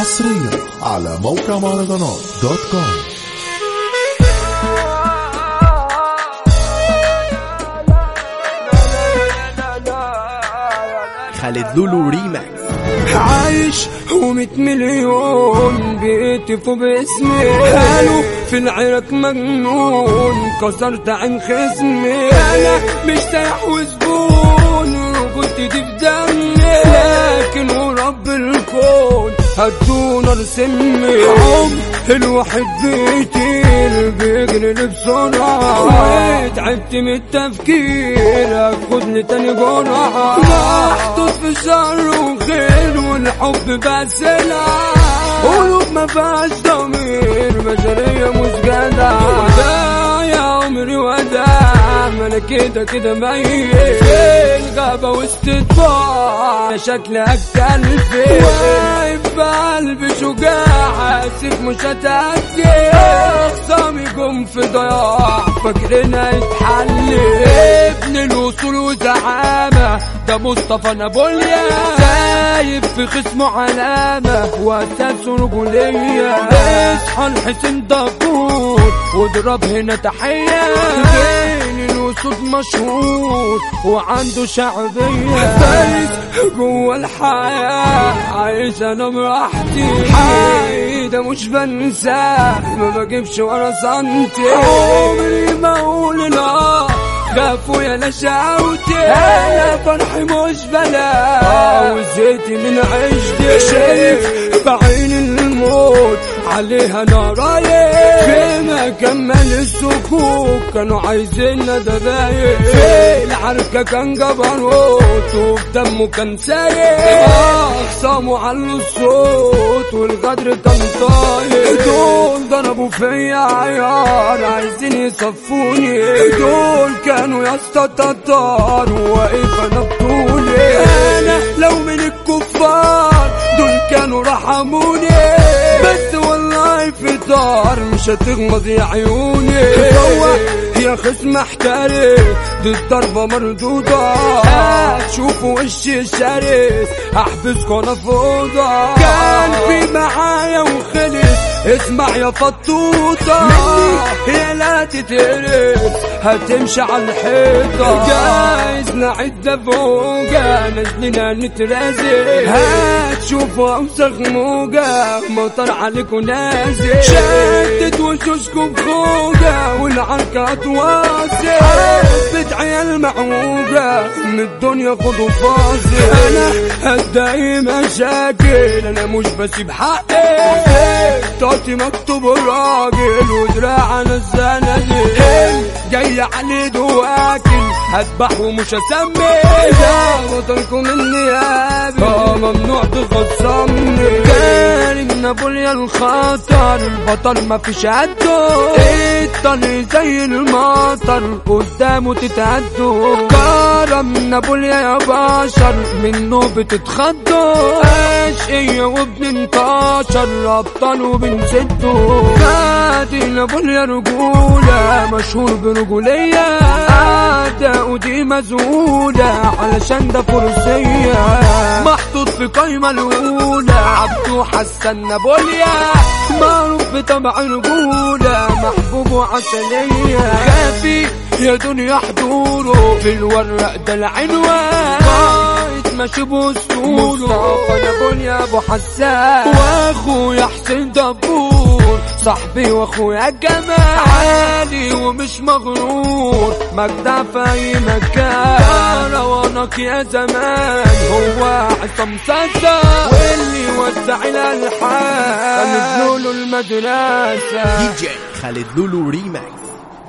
حصريا على موقع مهرجانات dot com. خالد لولو ريماكس. عايش ومية مليون بيهتفوا باسمي. قالوا في العراق مجنون كسرت عين خصمي. أنا مش سايح وزبون وكنت دي في دمي. لكن هدونا رسمي عمر الواحد بيطير بيجري لي بسرعة وتعبت من التفكير اخدني تاني جرعة محطوط في شر وخير والحب بس لا قلوب ما فيهاش أنا كده كده ميت في الغابة وسط طباع شكلك كلفي واقف بقلبي شجاع اسف مش هتأدي اخصامي جم في ضياع فاكرنا يتحل. ابن الوصول وزعامة ده مصطفى نابوليا سايب في خصمه علامة واساسه رجولية. اصحى الحسين دبور واضرب هنا تحية. الوسود مشهور وعنده شعبية. فارس جوه الحياة عايش أنا براحتي. حي. ده مش بنساه ما بجيبش ورا سنتي عمري ما أقول لا. خافوا يا نشاوتي أنا فرحي مش بلا. وزيتي من عشتي شايف بعين الموت. عليها أنا رايح في مكمل السكوك كانوا عايزين دبايب في العركة كان جبروت وفي دمه كان سايق اخصامه علوا الصوت والغدر كان طاير دول ضربوا فيا عيار عايزين يصفوني. دول كانوا يا اسطى تتار واقف أنا بطولي. أنا لو من الكفار دول كانوا رحموني. دار مش هتغمض يا عيوني. هو يا خصم احترس دي الضربة مردودة. هتشوفوا وشي شرس احبسكوا أنا في اوضة كان في معايا وخلص اسمع يا فطوطة. مني؟ هي لا تتهرس هتمشي على الحيطة. جايز نعد فوقة نازلين نترازي هتشوفوا اوسخ موجة مطر عليكم نازل شدت وشوشكم بخوجة والعركة تواصل حبة عيال معوجة من الدنيا خدوا فاصل أنا هتضايق مشاكل أنا مش بسيب حقي طاقتي مكتوب الراجل ودراعنا الزنازل جاي عليه دواكل هذبح ومش هسمي وطنكم النيابي ممنوع تخصمني كريم نابوليا الخطر البطل ما فيش قده الطريق زي المطر قدامه تتهدوا كرم نابوليا يا بشر منه بتتخضوا اشقية وبننتشر ابطال وبنسدوا نادي نابوليا رجولة مشهور برجولية. أعداء دي مزولة علشان ده فرسية محطوط في قايمة الأولى عبدو حسن نابوليا معروف بطبع رجولة محبوب وعسلية. خافي يا دنيا حضوره في الورق ده العنوان. قائد ماشي باسطوره مصطفى نابوليا أبو حسان. واخويا حسين دبور. صاحبي واخويا جمال عالي ومش مغرور. مجدع في أي مكان. روانك يا زمان. هو عصام صدق واللي وزع الالحان نزلوا له المدرسة. دي جي خالد لولو ريماكس.